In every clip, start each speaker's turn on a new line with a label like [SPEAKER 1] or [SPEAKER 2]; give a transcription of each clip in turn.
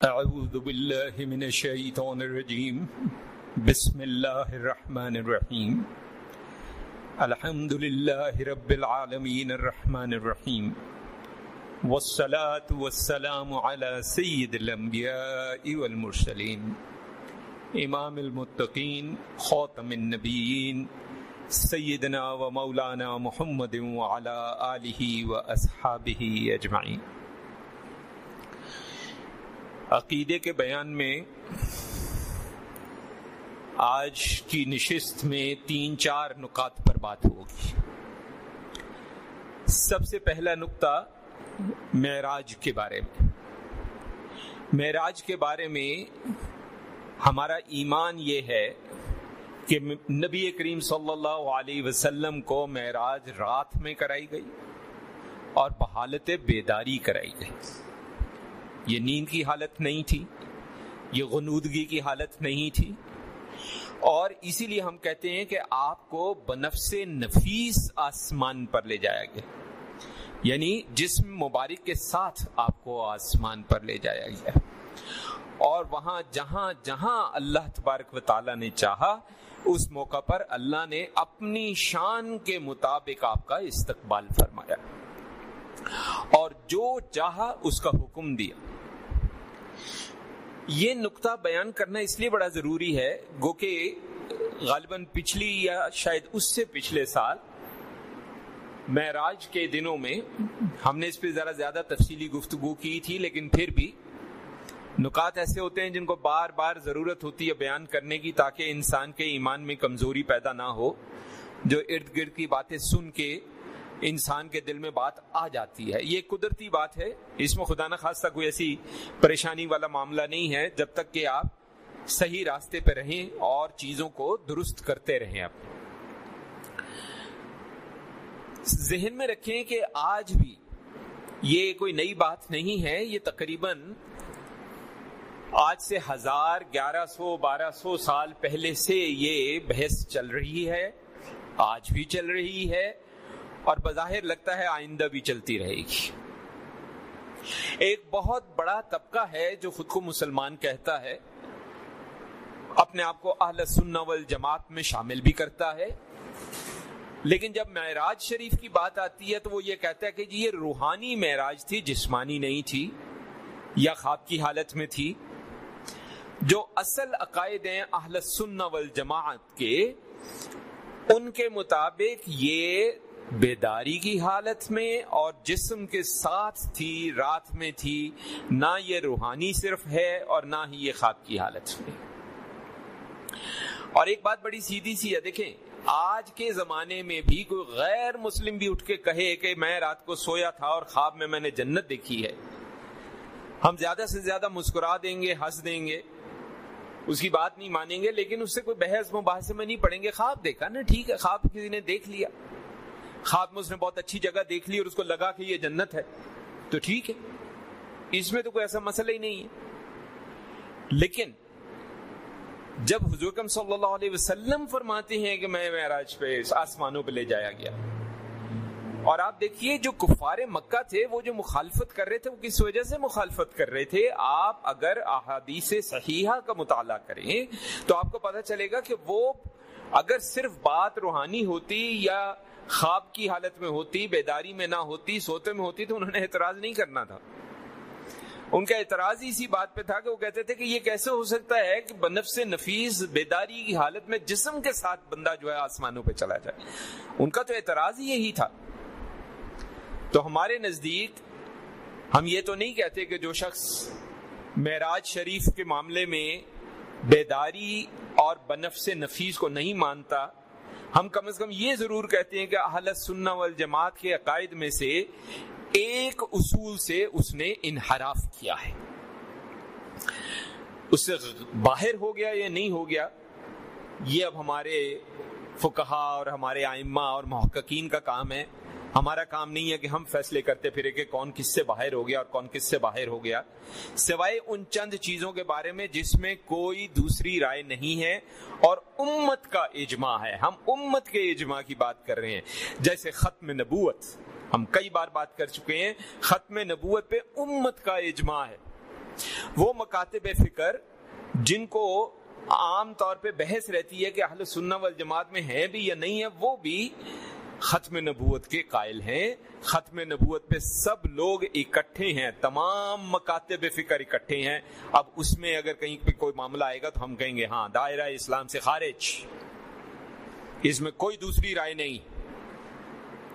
[SPEAKER 1] أعوذ بالله من الشيطان الرجيم. بسم الله الرحمن الرحيم. الحمد لله رب العالمين الرحمن الرحيم. والصلاة والسلام على سيد الأنبياء والمرسلين. إمام المتقين، خاتم النبيين، سيدنا ومولانا محمد وعلى آله وأصحابه أجمعين. عقیدے کے بیان میں آج کی نشست میں تین چار نکات پر بات ہوگی۔ سب سے پہلا نقطہ معراج کے بارے میں۔ معراج کے بارے میں ہمارا ایمان یہ ہے کہ نبی کریم صلی اللہ علیہ وسلم کو معراج رات میں کرائی گئی اور بحالت بیداری کرائی گئی۔ یہ نیند کی حالت نہیں تھی، یہ غنودگی کی حالت نہیں تھی۔ اور اسی لیے ہم کہتے ہیں کہ آپ کو بنفس نفیس آسمان پر لے جایا گیا۔ یعنی جسم مبارک کے ساتھ آپ کو آسمان پر لے جایا گیا۔ اور وہاں جہاں جہاں اللہ تبارک و تعالیٰ نے چاہا، اس موقع پر اللہ نے اپنی شان کے مطابق آپ کا استقبال فرمایا۔ اور جو چاہا اس کا حکم دیا۔ یہ نقطہ بیان کرنا اس لیے بڑا ضروری ہے، گو کہ غالباً پچھلی یا شاید اس سے پچھلے سال معراج کے دنوں میں ہم نے اس پہ ذرا زیادہ تفصیلی گفتگو کی تھی، لیکن پھر بھی نکات ایسے ہوتے ہیں جن کو بار بار ضرورت ہوتی ہے بیان کرنے کی تاکہ انسان کے ایمان میں کمزوری پیدا نہ ہو۔ جو ارد گرد کی باتیں سن کے انسان کے دل میں بات آ جاتی ہے۔ یہ قدرتی بات ہے۔ اس میں خدا نہ خاص کوئی ایسی پریشانی والا معاملہ نہیں ہے جب تک کہ آپ صحیح راستے پہ رہیں اور چیزوں کو درست کرتے رہیں آپ۔ ذہن میں رکھیں کہ آج بھی یہ کوئی نئی بات نہیں ہے۔ یہ تقریباً آج سے ہزار گیارہ سو بارہ سو سال پہلے سے یہ بحث چل رہی ہے۔ آج بھی چل رہی ہے۔ اور بظاہر لگتا ہے آئندہ بھی چلتی رہے گی۔ ایک بہت بڑا طبقہ ہے جو خود کو مسلمان کہتا ہے۔ اپنے آپ کو اہل سنہ والجماعت میں شامل بھی کرتا ہے۔ لیکن جب معراج شریف کی بات آتی ہے تو وہ یہ کہتا ہے کہ جی یہ روحانی معراج تھی، جسمانی نہیں تھی یا خواب کی حالت میں تھی۔ جو اصل عقائد ہیں اہل سنہ والجماعت کے، ان کے مطابق یہ بیداری کی حالت میں اور جسم کے ساتھ تھی، رات میں تھی، نہ یہ روحانی صرف ہے اور نہ ہی یہ خواب کی حالت میں۔ اور ایک بات بڑی سیدھی سی ہے، دیکھیں، آج کے زمانے میں بھی کوئی غیر مسلم بھی اٹھ کے کہے کہ میں رات کو سویا تھا اور خواب میں میں نے جنت دیکھی ہے۔ ہم زیادہ سے زیادہ مسکرا دیں گے، ہنس دیں گے، اس کی بات نہیں مانیں گے، لیکن اس سے کوئی بحث مباحثے میں نہیں پڑیں گے۔ خواب دیکھا نا، ٹھیک ہے، خواب کسی نے دیکھ لیا۔ خواب اس نے بہت اچھی جگہ دیکھ لی اور اس کو لگا کہ یہ جنت ہے۔ تو ٹھیک ہے۔ اس میں تو کوئی ایسا مسئلہ ہی نہیں ہے۔ لیکن جب حضور صلی اللہ علیہ وسلم فرماتے ہیں کہ میں معراج پہ آسمانوں پہ لے جایا گیا۔ اور آپ دیکھیے جو کفار مکہ تھے، وہ جو مخالفت کر رہے تھے، وہ کس وجہ سے مخالفت کر رہے تھے؟ آپ اگر احادیث صحیحہ کا مطالعہ کریں تو آپ کو پتہ چلے گا کہ وہ اگر صرف بات روحانی ہوتی یا خواب کی حالت میں ہوتی، بیداری میں نہ ہوتی، سوتے میں ہوتی تو انہوں نے اعتراض نہیں کرنا تھا۔ ان کا اعتراض اسی بات پہ تھا کہ وہ کہتے تھے کہ یہ کیسے ہو سکتا ہے کہ بنف سے نفیس، بیداری کی حالت میں جسم کے ساتھ بندہ جو ہے آسمانوں پہ چلا جائے۔ ان کا تو اعتراض ہی یہی تھا۔ تو ہمارے نزدیک ہم یہ تو نہیں کہتے کہ جو شخص معراج شریف کے معاملے میں بیداری اور بنف سے نفیس کو نہیں مانتا ہم کم از کم یہ ضرور کہتے ہیں کہ اہل سننا والجماعت کے عقائد میں سے ایک اصول سے اس نے انحراف کیا ہے۔ اس سے باہر ہو گیا یا نہیں ہو گیا، یہ اب ہمارے فکہ اور ہمارے آئمہ اور محققین کا کام ہے۔ ہمارا کام نہیں ہے کہ ہم فیصلے کرتے پھرے کہ کون کس سے باہر ہو گیا اور کون کس سے باہر ہو گیا، سوائے ان چند چیزوں کے بارے میں جس میں کوئی دوسری رائے نہیں ہے اور امت کا اجماع ہے۔ ہم امت کے اجماع کی بات کر رہے ہیں۔ جیسے ختم نبوت، ہم کئی بار بات کر چکے ہیں، ختم نبوت پہ امت کا اجماع ہے۔ وہ مکاتب فکر جن کو عام طور پہ بحث رہتی ہے کہ اہل سنہ والجماعت میں ہیں بھی یا نہیں ہے، وہ بھی ختم نبوت کے قائل ہیں۔ ختم نبوت پہ سب لوگ اکٹھے ہیں، تمام مکاتب فکر اکٹھے ہیں۔ اب اس میں اگر کہیں پہ کوئی معاملہ آئے گا تو ہم کہیں گے ہاں دائرہ اسلام سے خارج۔ اس میں کوئی دوسری رائے نہیں۔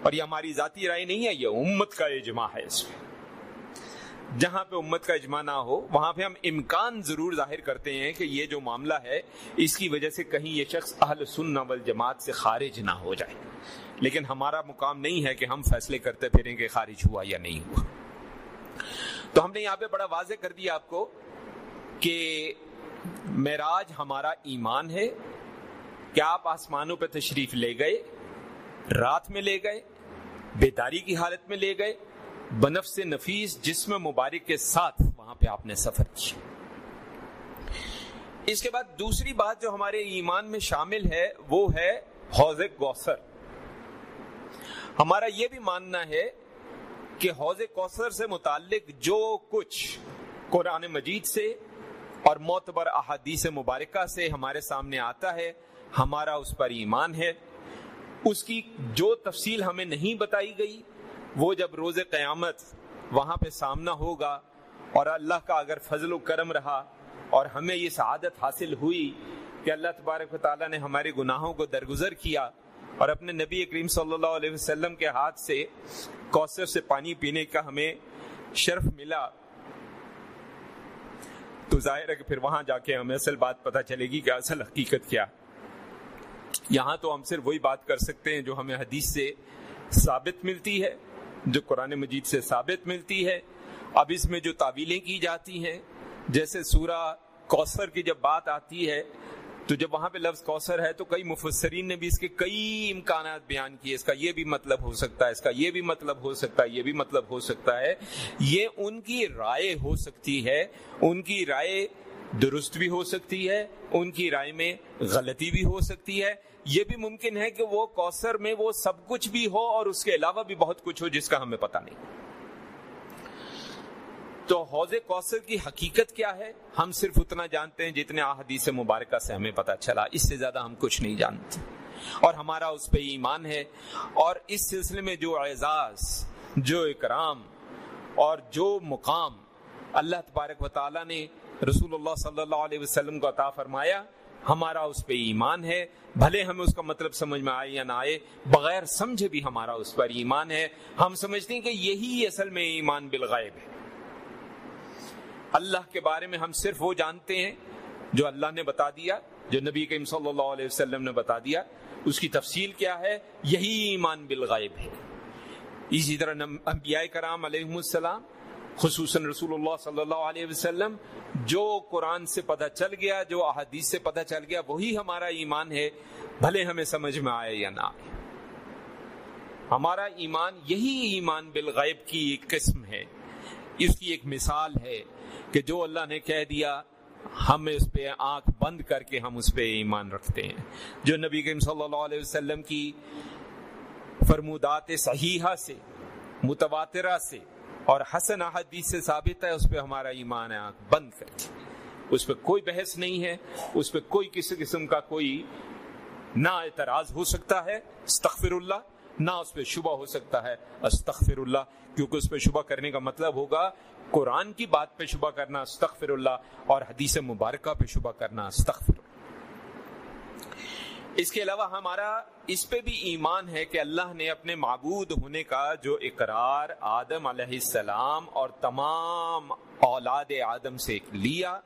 [SPEAKER 1] اور یہ ہماری ذاتی رائے نہیں ہے، یہ امت کا اجماع ہے اس میں۔ جہاں پہ امت کا اجماع نہ ہو، وہاں پہ ہم امکان ضرور ظاہر کرتے ہیں کہ یہ جو معاملہ ہے، اس کی وجہ سے کہیں یہ شخص اہل سنہ والجماعت سے خارج نہ ہو جائے۔ لیکن ہمارا مقام نہیں ہے کہ ہم فیصلے کرتے پھریں کہ خارج ہوا یا نہیں ہوا۔ تو ہم نے یہاں پہ بڑا واضح کر دیا آپ کو کہ معراج ہمارا ایمان ہے۔ کیا آپ آسمانوں پہ تشریف لے گئے؟ رات میں لے گئے، بیداری کی حالت میں لے گئے۔ بنف سے نفیس جسم مبارک کے ساتھ وہاں پہ آپ نے سفر کیا اس کے بعد دوسری بات جو ہمارے ایمان میں شامل ہے، وہ ہے حوض کوثر۔ ہمارا یہ بھی ماننا ہے کہ حوض کوثر سے متعلق جو کچھ قرآن مجید سے اور معتبر احادیث مبارکہ سے ہمارے سامنے آتا ہے، ہمارا اس پر ایمان ہے۔ اس کی جو تفصیل ہمیں نہیں بتائی گئی وہ جب روز قیامت وہاں پہ سامنا ہوگا اور اللہ کا اگر فضل و کرم رہا اور ہمیں یہ سعادت حاصل ہوئی کہ اللہ تبارک و تعالیٰ نے ہمارے گناہوں کو درگزر کیا اور اپنے نبی کریم صلی اللہ علیہ وسلم کے ہاتھ سے کوثر سے پانی پینے کا ہمیں شرف ملا، تو ظاہر ہے کہ پھر وہاں جا کے ہمیں اصل بات پتہ چلے گی کہ اصل حقیقت کیا۔ یہاں تو ہم صرف وہی بات کر سکتے ہیں جو ہمیں حدیث سے ثابت ملتی ہے۔ جو قرآن مجید سے ثابت ملتی ہے۔ اب اس میں جو تعویلیں کی جاتی ہیں، جیسے سورہ کوثر کی جب بات آتی ہے، تو جب وہاں پہ لفظ کوثر ہے، تو کئی مفسرین نے بھی اس کے کئی امکانات بیان کیے۔ اس کا یہ بھی مطلب ہو سکتا ہے، اس کا یہ بھی مطلب ہو سکتا ہے، یہ بھی مطلب ہو سکتا ہے۔ یہ ان کی رائے ہو سکتی ہے، ان کی رائے درست بھی ہو سکتی ہے، ان کی رائے میں غلطی بھی ہو سکتی ہے۔ یہ بھی ممکن ہے کہ وہ کوثر میں وہ سب کچھ بھی ہو اور اس کے علاوہ بھی بہت کچھ ہو جس کا ہمیں پتہ نہیں۔ تو حوض کوثر کی حقیقت کیا ہے؟ ہم صرف اتنا جانتے ہیں جتنے احادیث مبارکہ سے ہمیں پتہ چلا۔ اس سے زیادہ ہم کچھ نہیں جانتے۔ اور ہمارا اس پہ ایمان ہے۔ اور اس سلسلے میں جو اعزاز، جو اکرام اور جو مقام اللہ تبارک و تعالی نے رسول اللہ صلی اللہ علیہ وسلم کو عطا فرمایا ہمارا اس پہ ایمان ہے۔ بھلے ہمیں اس کا مطلب سمجھ میں آئے یا نہ آئے، بغیر سمجھے بھی ہمارا اس پر ایمان ہے۔ ہم سمجھتے ہیں کہ یہی اصل میں ایمان بالغیب ہے۔ اللہ کے بارے میں ہم صرف وہ جانتے ہیں جو اللہ نے بتا دیا، جو نبی کریم صلی اللہ علیہ وسلم نے بتا دیا۔ اس کی تفصیل کیا ہے؟ یہی ایمان بالغیب ہے۔ اسی طرح انبیاء کرام علیہ السلام خصوصاً رسول اللہ صلی اللہ علیہ وسلم، جو قرآن سے پتہ چل گیا، جو احادیث سے پتہ چل گیا، وہی ہمارا ایمان ہے، بھلے ہمیں سمجھ میں آئے یا نہ آئے۔ ہمارا ایمان یہی ایمان بالغیب کی ایک قسم ہے۔ اس کی ایک مثال ہے کہ جو اللہ نے کہہ دیا، ہم اس پہ آنکھ بند کر کے ہم اس پہ ایمان رکھتے ہیں۔ جو نبی کریم صلی اللہ علیہ وسلم کی فرمودات صحیحہ سے، متواترہ سے اور حسن احادیث سے ثابت ہے، اس پہ ہمارا ایمان ہے آنکھ بند کر کے اس پہ کوئی بحث نہیں ہے، اس پہ کوئی کسی قسم کا کوئی نہ اعتراض ہو سکتا ہے استغفر اللہ نہ اس پہ شبہ ہو سکتا ہے استغفر اللہ کیونکہ اس پہ شبہ کرنے کا مطلب ہوگا قرآن کی بات پہ شبہ کرنا استغفر اللہ اور حدیث مبارکہ پہ شبہ کرنا استغفر اللہ اس کے علاوہ ہمارا اس پہ بھی ایمان ہے کہ اللہ نے اپنے معبود ہونے کا جو اقرار آدم علیہ السلام اور تمام اولاد آدم سے لیا،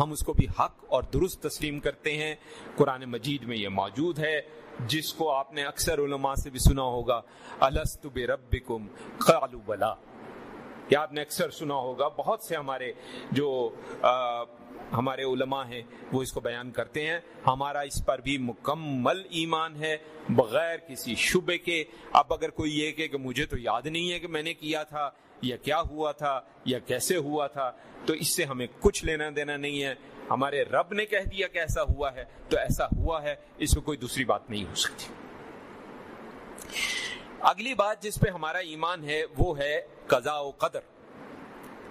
[SPEAKER 1] ہم اس کو بھی حق اور درست تسلیم کرتے ہیں۔ قرآن مجید میں یہ موجود ہے، جس کو آپ نے اکثر علماء سے بھی سنا ہوگا۔ السط بربکم قالوا بلا۔ یا آپ نے اکثر سنا ہوگا۔ بہت سے ہمارے جو، آ ہمارے علماء ہیں، وہ اس کو بیان کرتے ہیں۔ ہمارا اس پر بھی مکمل ایمان ہے، بغیر کسی شبے کے۔ اب اگر کوئی یہ کہ مجھے تو یاد نہیں ہے کہ میں نے کیا تھا، یا کیا ہوا تھا، یا کیسے ہوا تھا، تو اس سے ہمیں کچھ لینا دینا نہیں ہے۔ ہمارے رب نے کہہ دیا کہ ایسا ہوا ہے، تو ایسا ہوا ہے، اس میں کوئی دوسری بات نہیں ہو سکتی۔ اگلی بات جس پہ ہمارا ایمان ہے، وہ ہے قضاء و قدر،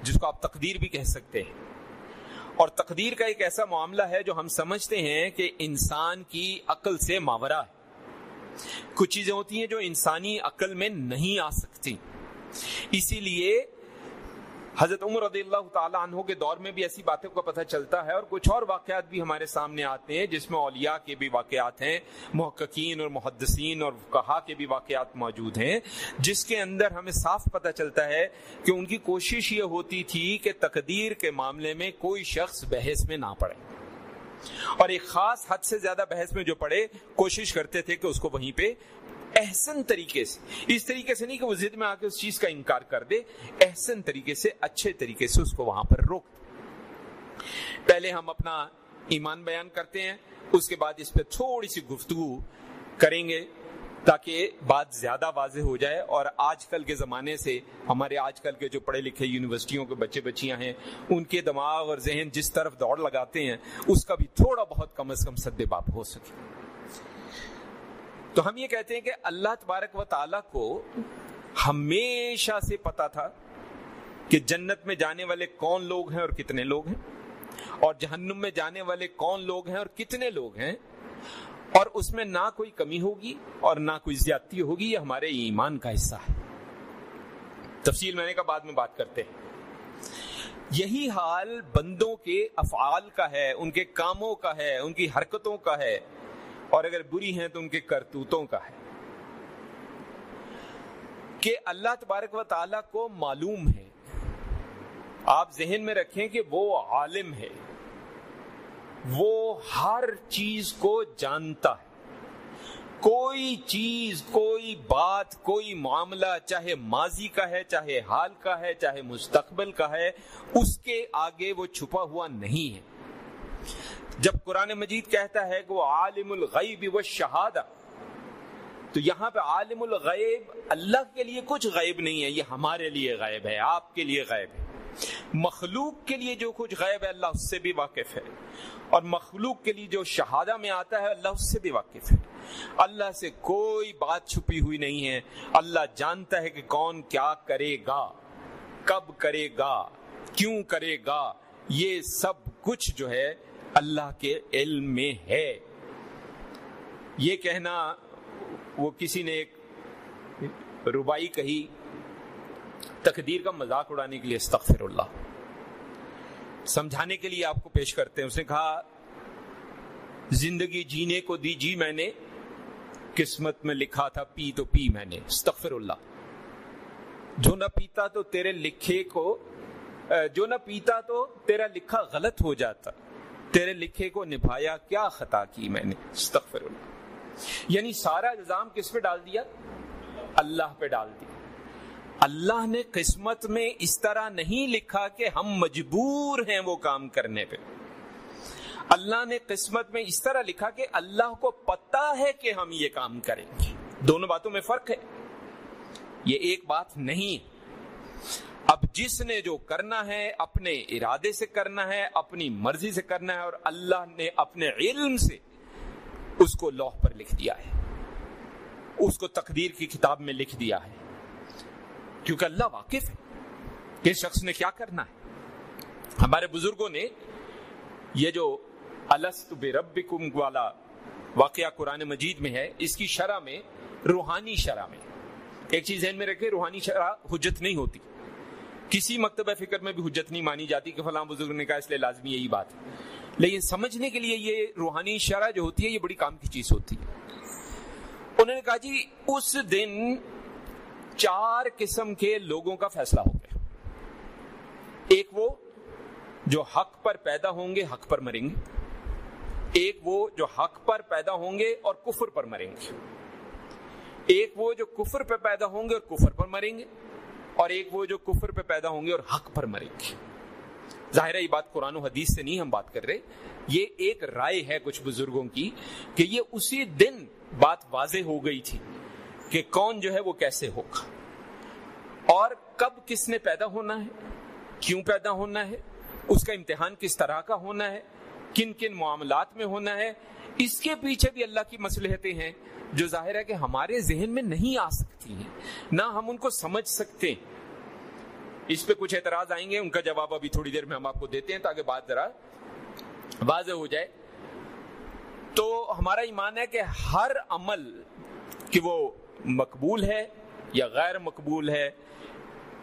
[SPEAKER 1] جس کو آپ تقدیر بھی کہہ سکتے ہیں۔ اور تقدیر کا ایک ایسا معاملہ ہے جو ہم سمجھتے ہیں کہ انسان کی عقل سے ماورا ہے۔ کچھ چیزیں ہوتی ہیں جو انسانی عقل میں نہیں آ سکتی۔ اسی لیے حضرت عمر رضی اللہ تعالیٰ عنہ کے دور میں بھی ایسی باتوں کا پتہ چلتا ہے اور کچھ اور واقعات بھی ہمارے سامنے آتے ہیں، جس میں اولیاء کے بھی واقعات ہیں، محققین اور محدثین اور کہا کے بھی واقعات موجود ہیں، جس کے اندر ہمیں صاف پتہ چلتا ہے کہ ان کی کوشش یہ ہوتی تھی کہ تقدیر کے معاملے میں کوئی شخص بحث میں نہ پڑے۔ اور ایک خاص حد سے زیادہ بحث میں جو پڑے، کوشش کرتے تھے کہ اس کو وہیں پہ احسن طریقے سے۔ اس طریقے سے نہیں کہ وہ ضد میں آ کے اس چیز کا انکار کر دے، احسن طریقے سے، اچھے طریقے سے اس کو وہاں پر روک پہلے ہم اپنا ایمان بیان کرتے ہیں، اس کے بعد اس پہ تھوڑی سی گفتگو کریں گے تاکہ بات زیادہ واضح ہو جائے۔ اور آج کل کے زمانے سے ہمارے آج کل کے جو پڑھے لکھے یونیورسٹیوں کے بچے بچیاں ہیں، ان کے دماغ اور ذہن جس طرف دوڑ لگاتے ہیں، اس کا بھی تھوڑا بہت کم از کم سدے باپ ہو سکے۔ تو ہم یہ کہتے ہیں کہ اللہ تبارک و تعالی کو ہمیشہ سے پتا تھا کہ جنت میں جانے والے کون لوگ ہیں اور کتنے لوگ ہیں اور جہنم میں جانے والے کون لوگ ہیں اور کتنے لوگ ہیں اور اس میں نہ کوئی کمی ہوگی اور نہ کوئی زیادتی ہوگی، یہ ہمارے ایمان کا حصہ ہے۔ تفصیل میں نے کا بعد میں بات کرتے ہیں۔ یہی حال بندوں کے افعال کا ہے، ان کے کاموں کا ہے، ان کی حرکتوں کا ہے۔ اور اگر بری ہیں تو ان کے کرتوتوں کا ہے۔ کہ اللہ تبارک و تعالی کو معلوم ہے۔ آپ ذہن میں رکھیں کہ وہ عالم ہے۔ وہ ہر چیز کو جانتا ہے۔ کوئی چیز، کوئی بات، کوئی معاملہ چاہے ماضی کا ہے، چاہے حال کا ہے، چاہے مستقبل کا ہے، اس کے آگے وہ چھپا ہوا نہیں ہے۔ جب قرآن مجید کہتا ہے کہ وہ عالم الغیب و شہادہ تو یہاں پہ عالم الغیب اللہ کے لیے کچھ غیب نہیں ہے، یہ ہمارے لیے غیب ہے، آپ کے لیے غیب ہے۔ مخلوق کے لیے جو کچھ غیب ہے، اللہ اس سے بھی واقف ہے۔ اور مخلوق کے لیے جو شہادہ میں آتا ہے، اللہ اس سے بھی واقف ہے۔ اللہ سے کوئی بات چھپی ہوئی نہیں ہے۔ اللہ جانتا ہے کہ کون کیا کرے گا، کب کرے گا، کیوں کرے گا۔ یہ سب کچھ جو ہے اللہ کے علم میں ہے۔ یہ کہنا وہ کسی نے ایک ربائی کہی، تقدیر کا مذاق اڑانے کے لیے استغفر اللہ۔ سمجھانے کے لیے آپ کو پیش کرتے ہیں، اس نے کہا، زندگی جینے کو دی جی میں نے، قسمت میں لکھا تھا، پی تو پی میں نے، استغفر اللہ۔ جو نہ پیتا تو تیرے لکھے کو، جو نہ پیتا تو تیرا لکھا غلط ہو جاتا۔ تیرے لکھے کو نبھایا، کیا خطا کی میں نے؟ استغفر اللہ۔ یعنی سارا الزام کس پہ ڈال دیا؟ اللہ پہ ڈال دیا۔ اللہ نے قسمت میں اس طرح نہیں لکھا کہ ہم مجبور ہیں وہ کام کرنے پہ۔ اللہ نے قسمت میں اس طرح لکھا کہ اللہ کو پتا ہے کہ ہم یہ کام کریں گے۔ دونوں باتوں میں فرق ہے۔ یہ ایک بات نہیں۔ اب جس نے جو کرنا ہے اپنے ارادے سے کرنا ہے، اپنی مرضی سے کرنا ہے اور اللہ نے اپنے علم سے اس کو لوح پر لکھ دیا ہے۔ اس کو تقدیر کی کتاب میں لکھ دیا ہے۔ کیونکہ اللہ واقف ہے۔ کہ شخص نے کیا کرنا ہے۔ ہمارے بزرگوں نے یہ جو السط بربکم والا واقعہ قرآن مجید میں ہے، اس کی شرح میں، روحانی شرح میں۔ ایک چیز ذہن میں رکھے روحانی شرح حجت نہیں ہوتی۔ کسی مکتبہ فکر میں بھی حجت نہیں مانی جاتی کہ فلاں بزرگ نے کہا اس لیے لازمی یہی بات۔ ہے لیکن سمجھنے کے لیے یہ روحانی شرح جو ہوتی ہے، یہ بڑی کام کی چیز ہوتی ہے۔ انہوں نے کہا جی اس دن چار قسم کے لوگوں کا فیصلہ ہو گیا۔ ایک وہ جو حق پر پیدا ہوں گے، حق پر مریں گے۔ ایک وہ جو حق پر پیدا ہوں گے اور کفر پر مریں گے۔ ایک وہ جو کفر پہ پیدا ہوں گے اور کفر پر مریں گے۔ اور ایک وہ جو کفر پہ پیدا ہوں گے اور حق پر مریں گے۔ ظاہر یہ بات قرآن و حدیث سے نہیں ہم بات کر رہے۔ یہ ایک رائے ہے کچھ بزرگوں کی کہ یہ اسی دن بات واضح ہو گئی تھی کہ کون جو ہے وہ کیسے ہوگا۔ اور کب کس نے پیدا ہونا ہے، کیوں پیدا ہونا ہے، اس کا امتحان کس طرح کا ہونا ہے، کن کن معاملات میں ہونا ہے اس کے پیچھے بھی اللہ کی مسلحتیں ہیں، جو ظاہر ہے کہ ہمارے ذہن میں نہیں آ سکتی ہیں، نہ ہم ان کو سمجھ سکتے۔ اس پہ کچھ اعتراض آئیں گے، ان کا جواب ابھی تھوڑی دیر میں ہم آپ کو دیتے ہیں تاکہ بات ذرا واضح ہو جائے۔ تو ہمارا ایمان ہے کہ ہر عمل کہ وہ مقبول ہے یا غیر مقبول ہے،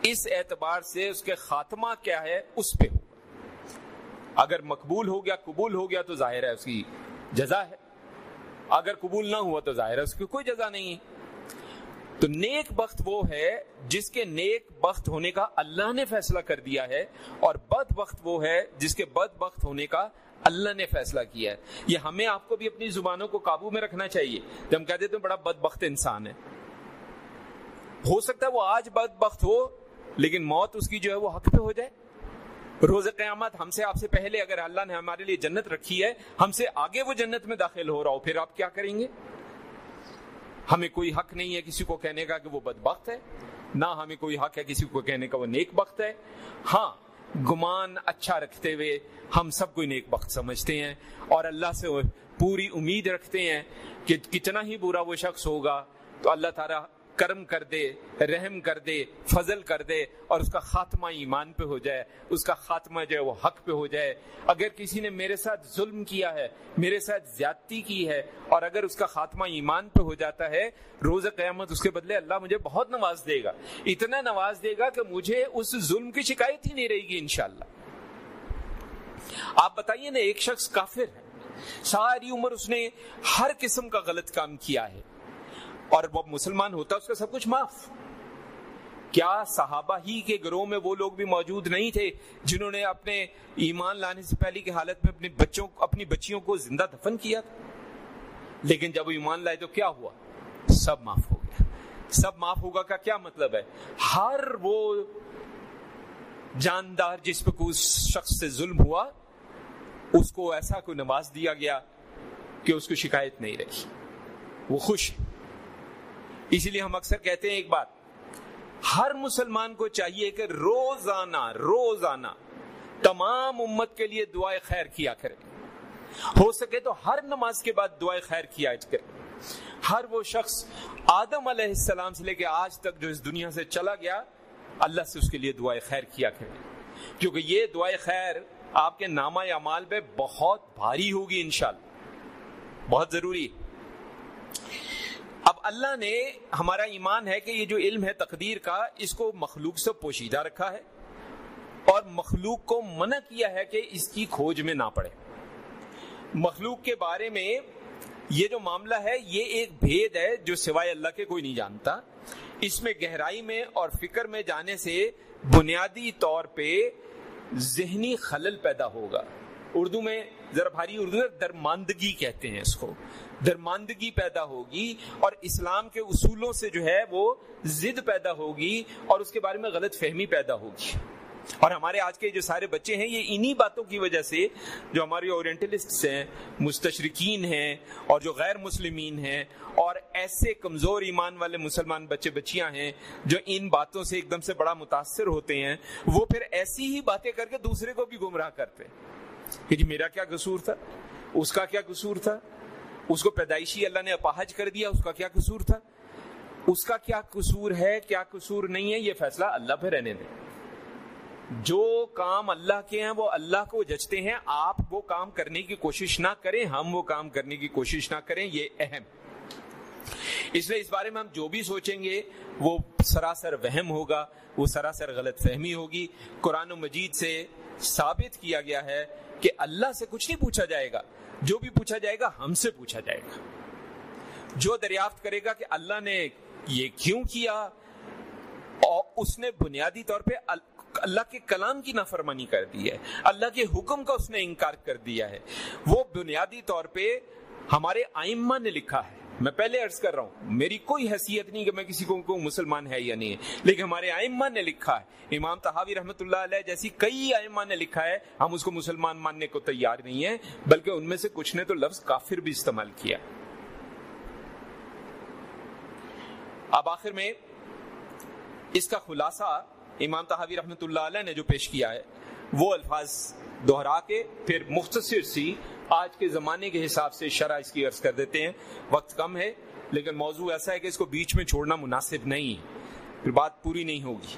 [SPEAKER 1] اس اعتبار سے اس کے خاتمہ کیا ہے، اس پہ ہوگا۔ اگر مقبول ہو گیا، قبول ہو گیا تو ظاہر ہے اس کی جزا ہے۔ اگر قبول نہ ہوا تو ظاہر ہے اس کی کوئی جزا نہیں ہے۔ تو نیک بخت وہ ہے جس کے نیک بخت ہونے کا اللہ نے فیصلہ کر دیا ہے اور بد بخت وہ ہے جس کے بد بخت ہونے کا اللہ نے فیصلہ کیا ہے۔ یہ ہمیں آپ کو بھی اپنی زبانوں کو قابو میں رکھنا چاہیے۔ جب ہم کہتے ہیں بڑا بد بخت انسان ہے۔ ہو سکتا ہے وہ آج بد بخت ہو، لیکن موت اس کی جو ہے وہ حق پہ ہو جائے۔ روز قیامت ہم سے آپ سے پہلے اگر اللہ نے ہمارے لیے جنت رکھی ہے، ہم سے آگے وہ جنت میں داخل ہو رہا ہو، پھر آپ کیا کریں گے؟ ہمیں کوئی حق نہیں ہے کسی کو کہنے کا کہ وہ بد بخت ہے، نہ ہمیں کوئی حق ہے کسی کو کہنے کا وہ نیک بخت ہے۔ ہاں گمان اچھا رکھتے ہوئے ہم سب کو نیک بخت سمجھتے ہیں اور اللہ سے پوری امید رکھتے ہیں کہ کتنا ہی برا وہ شخص ہوگا تو اللہ تعالیٰ کرم کر دے، رحم کر دے، فضل کر دے اور اس کا خاتمہ ایمان پہ ہو جائے، اس کا خاتمہ جو ہے وہ حق پہ ہو جائے۔ اگر کسی نے میرے ساتھ ظلم کیا ہے، میرے ساتھ زیادتی کی ہے اور اگر اس کا خاتمہ ایمان پہ ہو جاتا ہے، روز قیامت اس کے بدلے اللہ مجھے بہت نواز دے گا۔ اتنا نواز دے گا کہ مجھے اس ظلم کی شکایت ہی نہیں رہے گی انشاءاللہ۔ آپ بتائیے نا، ایک شخص کافر ہے، ساری عمر اس نے ہر قسم کا غلط کام کیا ہے۔ اور وہ مسلمان ہوتا اس کا سب کچھ معاف۔ کیا صحابہ ہی کے گروہ میں وہ لوگ بھی موجود نہیں تھے جنہوں نے اپنے ایمان لانے سے پہلے کی حالت میں اپنے بچوں اپنی بچیوں کو زندہ دفن کیا تھا؟ لیکن جب وہ ایمان لائے تو کیا ہوا؟ سب معاف ہو گیا۔ سب معاف ہوگا کا کیا مطلب ہے؟ ہر وہ جاندار جس پہ کوئی شخص سے ظلم ہوا، اس کو ایسا کوئی نواز دیا گیا کہ اس کو شکایت نہیں رہی۔ وہ خوش ہے اسی لیے ہم اکثر کہتے ہیں ایک بات، ہر مسلمان کو چاہیے کہ روزانہ روزانہ تمام امت کے لیے دعائیں خیر کیا کرے ہو سکے تو ہر نماز کے بعد دعائیں خیر کیا کرے۔ ہر وہ شخص آدم علیہ السلام سے لے کے آج تک جو اس دنیا سے چلا گیا، اللہ سے اس کے لیے دعائیں خیر کیا کرے کیونکہ یہ دعائیں خیر آپ کے نامہ اعمال پہ بہت بھاری ہوگی انشاءاللہ۔ بہت ضروری اللہ نے ہمارا ایمان ہے کہ یہ جو علم ہے تقدیر کا، اس کو مخلوق سے پوشیدہ رکھا ہے اور مخلوق کو منع کیا ہے کہ اس کی کھوج میں نہ پڑے۔ مخلوق کے بارے میں یہ جو معاملہ ہے، یہ ایک بھید ہے جو سوائے اللہ کے کوئی نہیں جانتا۔ اس میں گہرائی میں اور فکر میں جانے سے بنیادی طور پہ ذہنی خلل پیدا ہوگا۔ اردو میں ذرا بھاری اردو درماندگی کہتے ہیں اس کو۔ درماندگی پیدا ہوگی اور اسلام کے اصولوں سے جو ہے وہ ضد پیدا ہوگی اور اس کے بارے میں غلط فہمی پیدا ہوگی۔ اور ہمارے آج کے جو سارے بچے ہیں، یہ انہی باتوں کی وجہ سے جو ہمارے اورینٹلسٹ ہیں، مستشرقین ہیں اور جو غیر مسلمین ہیں اور ایسے کمزور ایمان والے مسلمان بچے بچیاں ہیں جو ان باتوں سے ایک دم سے بڑا متاثر ہوتے ہیں، وہ پھر ایسی ہی باتیں کر کے دوسرے کو بھی گمراہ کرتے کہ جی میرا کیا قصور تھا؟ اس کا کیا قصور تھا؟ اس کو پیدائشی اللہ نے اپاہج کر دیا، اس کا کیا قصور تھا؟ اس کا کیا قصور ہے، کیا قصور نہیں ہے؟ یہ فیصلہ اللہ پہ رہنے دیں۔ جو کام اللہ کے ہیں، وہ اللہ کو جچتے ہیں۔ آپ وہ کام کرنے کی کوشش نہ کریں، ہم وہ کام کرنے کی کوشش نہ کریں، یہ اہم۔ اس لیے اس بارے میں ہم جو بھی سوچیں گے، وہ سراسر وہم ہوگا، وہ سراسر غلط فہمی ہوگی۔ قرآن و مجید سے ثابت کیا گیا ہے کہ اللہ سے کچھ نہیں پوچھا جائے گا۔ جو بھی پوچھا جائے گا، ہم سے پوچھا جائے گا۔ جو دریافت کرے گا کہ اللہ نے یہ کیوں کیا، اور اس نے بنیادی طور پہ اللہ کے کلام کی نافرمانی کر دی ہے۔ اللہ کے حکم کا اس نے انکار کر دیا ہے۔ وہ بنیادی طور پہ ہمارے آئمہ نے لکھا ہے۔ میں پہلے عرض کر رہا ہوں، میری کوئی حیثیت نہیں کہ میں کسی کو مسلمان ہے یا نہیں ہے، لیکن ہمارے آئمہ نے لکھا ہے۔ امام تحاوی رحمۃ اللہ علیہ جیسی کئی آئمہ نے لکھا ہے، ہم اس کو مسلمان ماننے کو تیار نہیں ہیں، بلکہ ان میں سے کچھ نے تو لفظ کافر بھی استعمال کیا۔ اب آخر میں اس کا خلاصہ امام تحاوی رحمۃ اللہ علیہ نے جو پیش کیا ہے، وہ الفاظ دوہرا کے، پھر مختصر سی آج کے زمانے کے حساب سے شرح اس کی عرض کر دیتے ہیں۔ وقت کم ہے، لیکن موضوع ایسا ہے کہ اس کو بیچ میں چھوڑنا مناسب نہیں پھر بات پوری نہیں ہوگی۔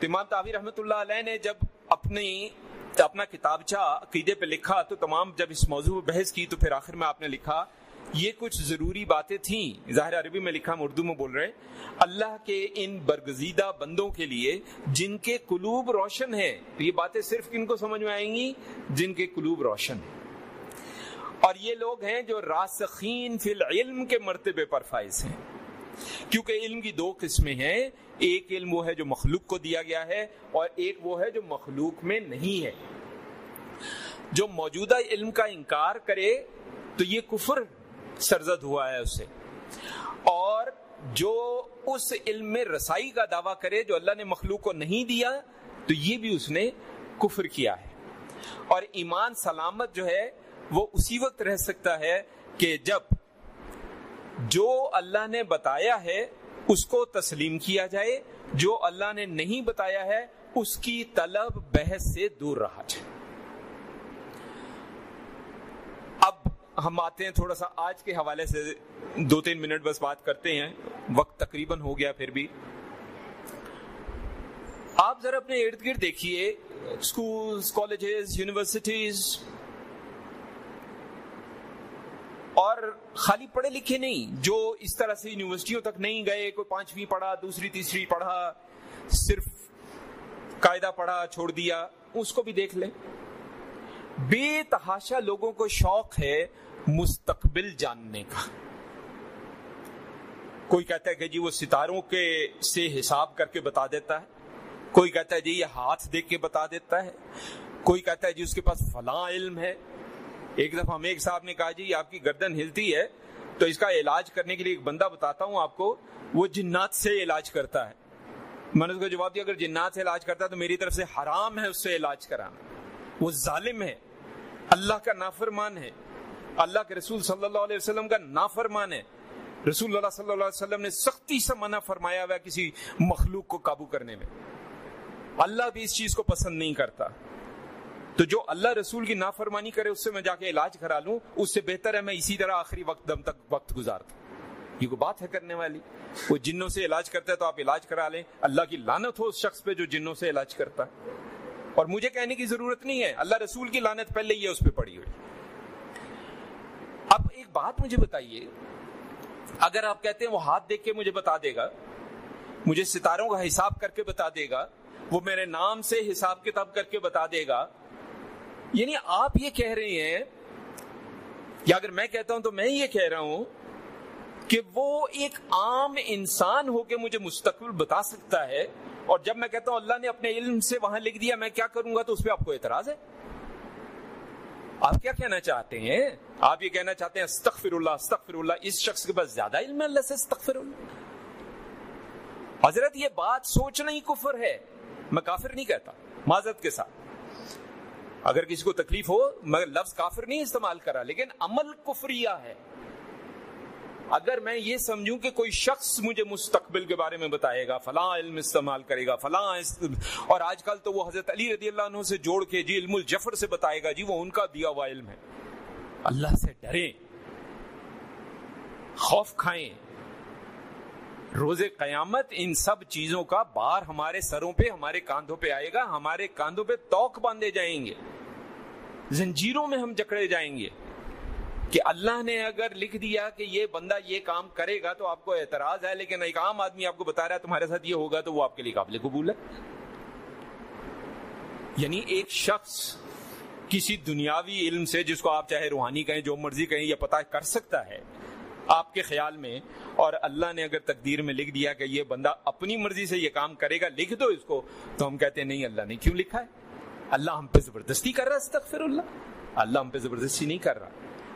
[SPEAKER 1] تو امام تعویر رحمۃ اللہ علیہ نے جب اپنی اپنا کتابچہ عقیدے پہ لکھا، تو تمام جب اس موضوع بحث کی، تو پھر آخر میں آپ نے لکھا، یہ کچھ ضروری باتیں تھیں۔ ظاہر عربی میں لکھا ہم اردو میں بول رہے اللہ کے ان برگزیدہ بندوں کے لیے جن کے قلوب روشن ہیں، یہ باتیں صرف کن کو سمجھ میں آئیں گی؟ جن کے قلوب روشن ہیں۔ اور یہ لوگ ہیں جو راسخین فی العلم کے مرتبے پر فائز ہیں۔ کیونکہ علم کی دو قسمیں ہیں، ایک علم وہ ہے جو مخلوق کو دیا گیا ہے اور ایک وہ ہے جو مخلوق میں نہیں ہے۔ جو موجودہ علم کا انکار کرے تو یہ کفر سرزد ہوا ہے اسے۔ اور جو اس علم میں رسائی کا دعویٰ کرے جو اللہ نے مخلوق کو نہیں دیا تو یہ بھی اس نے کفر کیا ہے۔ اور ایمان سلامت جو ہے وہ اسی وقت رہ سکتا ہے کہ جب جو اللہ نے بتایا ہے اس کو تسلیم کیا جائے، جو اللہ نے نہیں بتایا ہے، اس کی طلب بحث سے دور رہا جائے۔ اب ہم آتے ہیں تھوڑا سا آج کے حوالے سے، دو تین منٹ بس بات کرتے ہیں، وقت تقریباً ہو گیا پھر بھی۔ آپ ذرا اپنے ارد گرد دیکھیے اسکولس کالجز، یونیورسٹیز اور خالی پڑھے لکھے نہیں، جو اس طرح سے یونیورسٹیوں تک نہیں گئے، کوئی پانچویں پڑھا، دوسری، تیسری پڑھا، صرف قاعدہ پڑھا، چھوڑ دیا، اس کو بھی دیکھ لیں۔ بے تحاشا لوگوں کو شوق ہے مستقبل جاننے کا۔ کوئی کہتا ہے کہ جی وہ ستاروں کے سے حساب کر کے بتا دیتا ہے۔ کوئی کہتا ہے جی یہ ہاتھ دیکھ کے بتا دیتا ہے۔ کوئی کہتا ہے جی اس کے پاس فلاں علم ہے۔ ایک دفعہ ہم ایک صاحب نے کہا جی آپ کی گردن ہلتی ہے، تو اس کا علاج کرنے کے لیے ایک بندہ بتاتا ہوں آپ کو، وہ جنات سے علاج کرتا ہے۔ میں نے اس کو جواب دیا، اگر جنات سے علاج کرتا ہے تو میری طرف سے حرام ہے اس سے علاج کرانا۔ وہ ظالم ہے۔ اللہ کا نافرمان ہے۔ اللہ کے رسول صلی اللہ علیہ وسلم کا نافرمان ہے۔ رسول اللہ صلی اللہ علیہ وسلم نے سختی سے منع فرمایا ہوا کسی مخلوق کو قابو کرنے میں۔ اللہ بھی اس چیز کو پسند نہیں کرتا۔ تو جو اللہ رسول کی نافرمانی کرے، اس سے میں جا کے علاج کرا لوں، اس سے بہتر ہے میں اسی طرح آخری وقت دم تک وقت گزارتا یہ کوئی بات ہے کرنے والی؟ وہ جنوں سے علاج کرتا ہے تو آپ علاج کرا لیں۔ اللہ کی لانت ہو اس شخص پہ جو جنوں سے علاج کرتا ہے۔ اور مجھے کہنے کی ضرورت نہیں ہے، اللہ رسول کی لانت پہلے ہی ہے، اس پہ پڑی ہوئی۔ اب ایک بات مجھے بتائیے۔ اگر آپ کہتے ہیں وہ ہاتھ دیکھ کے مجھے بتا دے گا، مجھے ستاروں کا حساب کر کے بتا دے گا، وہ میرے نام سے حساب کتاب کر کے بتا دے گا یعنی آپ یہ کہہ رہے ہیں، یا اگر میں کہتا ہوں تو میں یہ کہہ رہا ہوں کہ وہ ایک عام انسان ہو کے مجھے مستقبل بتا سکتا ہے، اور جب میں کہتا ہوں اللہ نے اپنے علم سے وہاں لکھ دیا، میں کیا کروں گا تو اس پہ آپ کو اعتراض ہے؟ آپ کیا کہنا چاہتے ہیں؟ آپ یہ کہنا چاہتے ہیں، استغفر اللہ استغفر اللہ، اس شخص کے پاس زیادہ علم ہے اللہ سے استغفر اللہ۔ حضرت یہ بات سوچنا ہی کفر ہے، میں کافر نہیں کہتا، معذرت کے ساتھ۔ اگر کسی کو تکلیف ہو میں لفظ کافر نہیں استعمال کرا، لیکن عمل کفریہ ہے۔ اگر میں یہ سمجھوں کہ کوئی شخص مجھے مستقبل کے بارے میں بتائے گا، فلاں علم استعمال کرے گا، فلاں اور آج کل تو وہ حضرت علی رضی اللہ عنہ سے جوڑ کے جی علم الجفر سے بتائے گا جی وہ ان کا دیا ہوا علم ہے۔ اللہ سے ڈریں، خوف کھائیں۔ روز قیامت ان سب چیزوں کا بار ہمارے سروں پہ، ہمارے کاندھوں پہ آئے گا۔ ہمارے کاندھوں پہ توک باندھے جائیں گے۔ زنجیروں میں ہم جکڑے جائیں گے۔ کہ اللہ نے اگر لکھ دیا کہ یہ بندہ یہ کام کرے گا تو آپ کو اعتراض ہے، لیکن ایک عام آدمی آپ کو بتا رہا ہے تمہارے ساتھ یہ ہوگا تو وہ آپ کے لیے قابل قبول ہے۔ یعنی ایک شخص کسی دنیاوی علم سے، جس کو آپ چاہے روحانی کہیں، جو مرضی کہیں یہ پتا کر سکتا ہے، آپ کے خیال میں اور اللہ نے اگر تقدیر میں لکھ دیا کہ یہ بندہ اپنی مرضی سے یہ کام کرے گا، لکھ دو اس کو، تو ہم کہتے ہیں، نہیں، اللہ نے کیوں لکھا ہے؟ اللہ ہم پہ زبردستی کر رہا ہے، استغفر اللہ۔ اللہ ہم پہ زبردستی نہیں کر رہا۔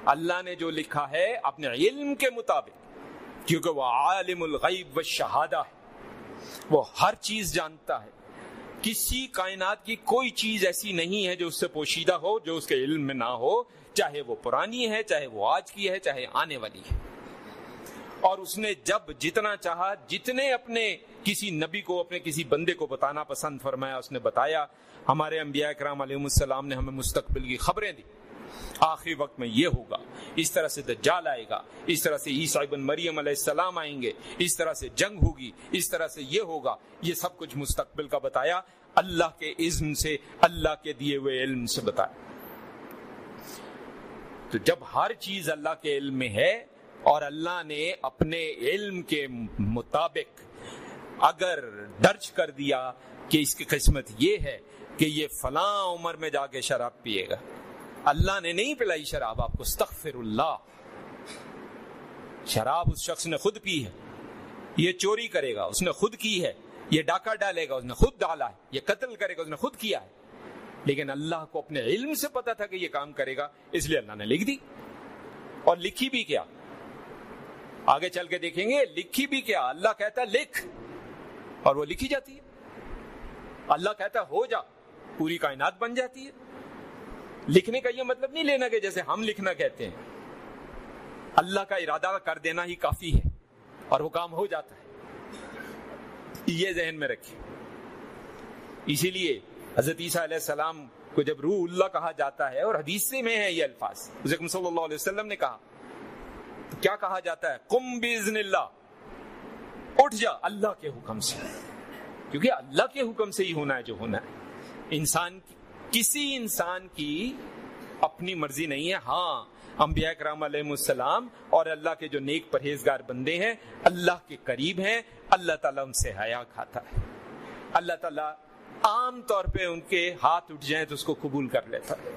[SPEAKER 1] اللہ نے جو لکھا ہے اپنے علم کے مطابق، کیونکہ وہ عالم الغیب و شہادہ ہے۔ وہ ہر چیز جانتا ہے۔ کسی کائنات کی کوئی چیز ایسی نہیں ہے جو اس سے پوشیدہ ہو، جو اس کے علم میں نہ ہو، چاہے وہ پرانی ہے، چاہے وہ آج کی ہے، چاہے آنے والی ہے۔ اور اس نے جب جتنا چاہا، جتنے اپنے کسی نبی کو، اپنے کسی بندے کو بتانا پسند فرمایا، اس نے بتایا، ہمارے انبیاء کرام علیہ السلام نے ہمیں مستقبل کی خبریں دی آخری وقت میں یہ ہوگا، اس طرح سے دجال آئے گا، اس طرح سے عیسیٰ ابن مریم علیہ السلام آئیں گے، اس طرح سے جنگ ہوگی، اس طرح سے یہ ہوگا۔ یہ سب کچھ مستقبل کا بتایا، اللہ کے عزم سے، اللہ کے دیے ہوئے علم سے بتایا۔ تو جب ہر چیز اللہ کے علم میں ہے اور اللہ نے اپنے علم کے مطابق اگر درج کر دیا کہ اس کی قسمت یہ ہے کہ یہ فلاں عمر میں جا کے شراب پیے گا۔ اللہ نے نہیں پلائی شراب، آپ کو استغفر اللہ۔ شراب اس شخص نے خود پی ہے۔ یہ چوری کرے گا، اس نے خود کی ہے۔ یہ ڈاکہ ڈالے گا، اس نے خود ڈالا ہے۔ یہ قتل کرے گا، اس نے خود کیا ہے۔ لیکن اللہ کو اپنے علم سے پتا تھا کہ یہ کام کرے گا، اس لیے اللہ نے لکھ دی۔ اور لکھی بھی کیا؟ آگے چل کے دیکھیں گے، لکھی بھی کیا؟ اللہ کہتا ہے لکھ، اور وہ لکھی جاتی ہے۔ اللہ کہتا ہے ہو جا، پوری کائنات بن جاتی ہے۔ لکھنے کا یہ مطلب نہیں لینا کہ جیسے ہم لکھنا کہتے ہیں۔ اللہ کا ارادہ کر دینا ہی کافی ہے، اور وہ کام ہو جاتا ہے۔ یہ ذہن میں رکھیں۔ اسی لیے حضرت عیسیٰ علیہ السلام کو جب روح اللہ کہا جاتا ہے، اور حدیث میں ہے یہ الفاظ۔ صلی اللہ علیہ وسلم نے کہا کیا کہا جاتا ہے؟ کم بزن اللہ۔ اٹھ جا، اللہ کے حکم سے۔ کیونکہ اللہ کے حکم سے ہی ہونا ہے، جو ہونا ہے۔ انسان کی کسی انسان کی اپنی مرضی نہیں ہے۔ ہاں انبیاء کرام علیہ السلام اور اللہ کے جو نیک پرہیزگار بندے ہیں، اللہ کے قریب ہیں۔ اللہ تعالیٰ ان سے حیا کھاتا ہے۔ اللہ تعالیٰ عام طور پہ ان کے ہاتھ اٹھ جائیں تو اس کو قبول کر لیتا ہے۔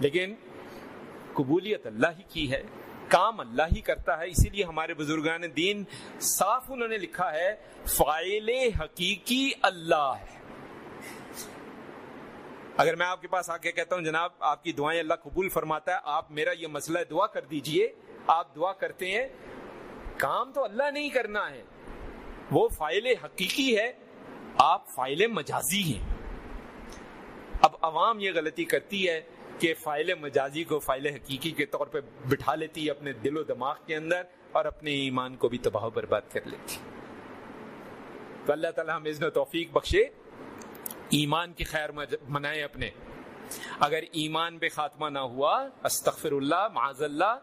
[SPEAKER 1] لیکن قبولیت اللہ ہی کی ہے۔ کام اللہ ہی کرتا ہے، اسی لیے ہمارے بزرگان دین صاف انہوں نے لکھا ہے، فائل حقیقی اللہ ہے۔ اگر میں آپ کے پاس آ کے کہتا ہوں، جناب، آپ کی دعائیں اللہ قبول فرماتا ہے، آپ میرا یہ مسئلہ دعا کر دیجیے۔ آپ دعا کرتے ہیں، کام تو اللہ نہیں کرنا ہے۔ وہ فائل حقیقی ہے، آپ فائل مجازی ہیں۔ اب عوام یہ غلطی کرتی ہے کہ فائل مجازی کو فائل حقیقی کے طور پہ بٹھا لیتی، اپنے دل و دماغ کے اندر اور اپنے ایمان کو بھی تباہ و برباد کر لیتی۔ تو اللہ تعالیٰ ہم و توفیق بخشے، ایمان کی خیر منائے اپنے۔ اگر ایمان پہ خاتمہ نہ ہوا استغفر اللہ معاذ اللہ،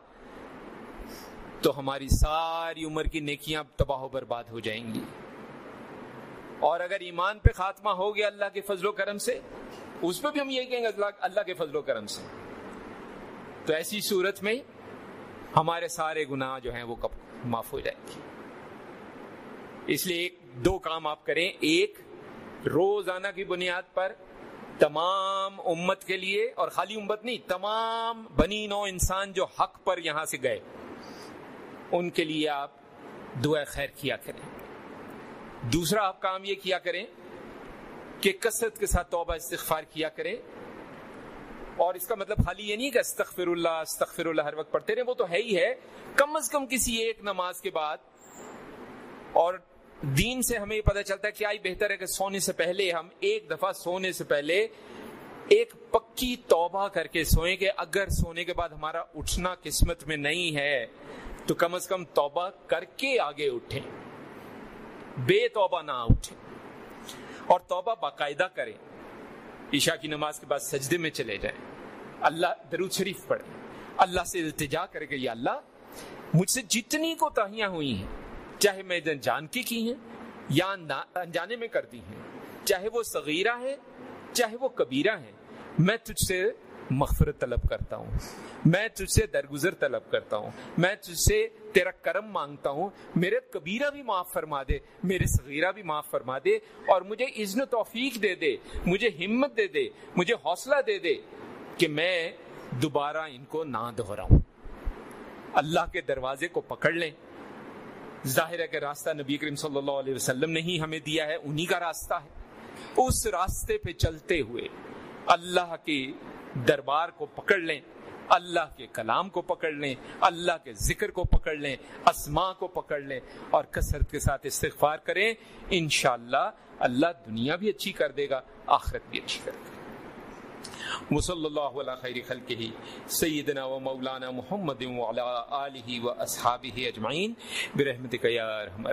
[SPEAKER 1] تو ہماری ساری عمر کی نیکیاں تباہ و برباد ہو جائیں گی۔ اور اگر ایمان پہ خاتمہ ہو گیا اللہ کے فضل و کرم سے اس پہ بھی ہم یہ کہیں گے، اللہ کے فضل و کرم سے۔ تو ایسی صورت میں ہمارے سارے گناہ جو ہیں وہ کب معاف ہو جائیں گے۔ اس لیے ایک دو کام آپ کریں۔ ایک، روزانہ کی بنیاد پر تمام امت کے لیے، اور خالی امت نہیں، تمام بنی نو انسان جو حق پر یہاں سے گئے، ان کے لیے آپ دعا خیر کیا کریں دوسرا آپ کام یہ کیا کریں۔ کہ کثرت کے ساتھ توبہ استغفار کیا کریں۔ اور اس کا مطلب خالی یہ نہیں کہ استغفر اللہ استغفر اللہ ہر وقت پڑھتے رہے وہ تو ہے ہی ہے۔ کم از کم کسی ایک نماز کے بعد اور دین سے ہمیں یہ پتہ چلتا ہے کیا ہی بہتر ہے کہ سونے سے پہلے ہم ایک دفعہ سونے سے پہلے ایک پکی توبہ کر کے سوئیں کہ اگر سونے کے بعد ہمارا اٹھنا قسمت میں نہیں ہے تو کم از کم توبہ کر کے آگے اٹھیں۔ بے توبہ نہ اٹھیں۔ اور توبہ باقاعدہ کریں۔ عشاء کی نماز کے بعد سجدے میں چلے جائیں۔ اللہ درود شریف پڑھیں اللہ سے التجا کرے کہ یا اللہ، مجھ سے جتنی کوتاہیاں ہوئی ہیں، چاہے میں جان کے کی ہیں یا انجانے میں کر دی ہیں، چاہے وہ صغیرہ ہے، چاہے وہ کبیرہ ہے، میں تجھ سے مغفرت طلب کرتا ہوں۔ میں تجھ سے درگزر طلب کرتا ہوں۔ میں تجھ سے تیرا کرم مانگتا ہوں۔ میرے کبیرہ بھی معاف فرما دے، میرے صغیرہ بھی معاف فرما دے اور مجھے اذن توفیق دے دے، مجھے ہمت دے دے، مجھے حوصلہ دے دے کہ میں دوبارہ ان کو نہ دہراؤں۔ اللہ کے دروازے کو پکڑ لیں۔ ظاہر ہے کہ راستہ نبی کریم صلی اللہ علیہ وسلم نے ہی ہمیں دیا ہے، انہی کا راستہ ہے۔ اس راستے پہ چلتے ہوئے اللہ کے دربار کو پکڑ لیں، اللہ کے کلام کو پکڑ لیں، اللہ کے ذکر کو پکڑ لیں اسما کو پکڑ لیں اور کثرت کے ساتھ استغفار کریں، انشاءاللہ اللہ دنیا بھی اچھی کر دے گا، آخرت بھی اچھی کر دے گا۔ وصلی اللہ علیہ خیر خلقہ، سیدنا و مولانا محمد وعلا آلہ و اصحابہ اجمعین، برحمتک یا رحمہ